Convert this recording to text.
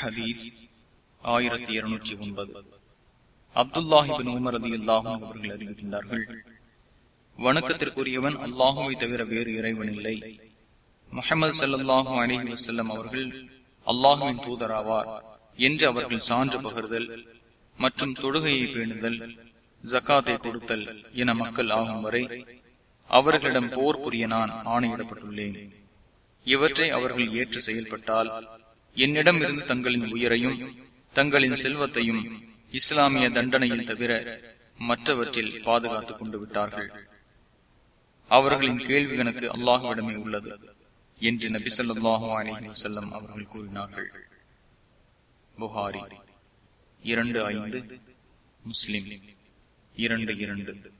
ஹதீஸ் ஆயிரத்தி இருநூற்றி ஒன்பது. அப்துல்லாஹிபின் உமர் அலி அல்லாஹும் அவர்கள் அறிவிக்கின்றார்கள் வணக்கத்திற்குரியவன் அல்லாஹுவை தவிர வேறு இறைவன் இல்லை. முகமது சல்லாஹூ அலி வசல்லம் அவர்கள் அல்லாஹுவின் தூதராவார் என்று அவர்கள் சான்று பகிர்தல் மற்றும் தொழுகையை பேணுதல் ஜக்காத்தை கொடுத்தல் என மக்கள் ஆகும் வரை அவர்களிடம் போர் புரிய நான் ஆணையிடப்பட்டுள்ளேன். இவற்றை அவர்கள் ஏற்று செயல்பட்டால் என்னிடம் இருந்து தங்களின் உயிரையும் தங்களின் செல்வத்தையும் இஸ்லாமிய தண்டனையில் தவிர மற்றவற்றில் பாதுகாத்துக் கொண்டு விட்டார்கள். அவர்களின் கேள்வி கணக்கு அல்லாஹுவிடமே உள்ளது என்று நபி சொல்லாஹு அலி வசல்லம் அவர்கள் கூறினார்கள். புகாரி இரண்டு ஐந்து முஸ்லிம் இரண்டு இரண்டு.